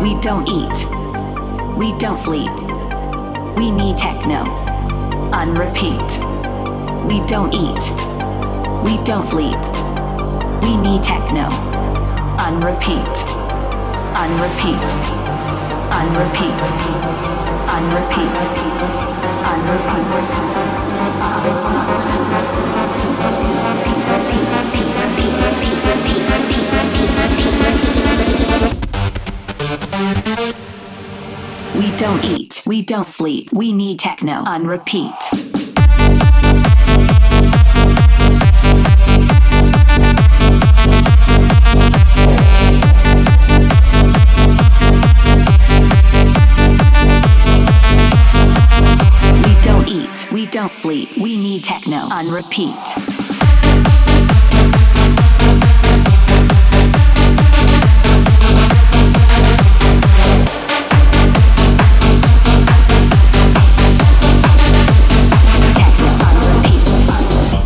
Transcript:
We don't eat. We don't sleep. We need techno. On repeat. We don't eat. We don't sleep. We need techno. On repeat. On repeat. On repeat. On repeat. On We don't eat. We don't sleep. We need techno on repeat. We don't eat. We don't sleep. We need techno on repeat.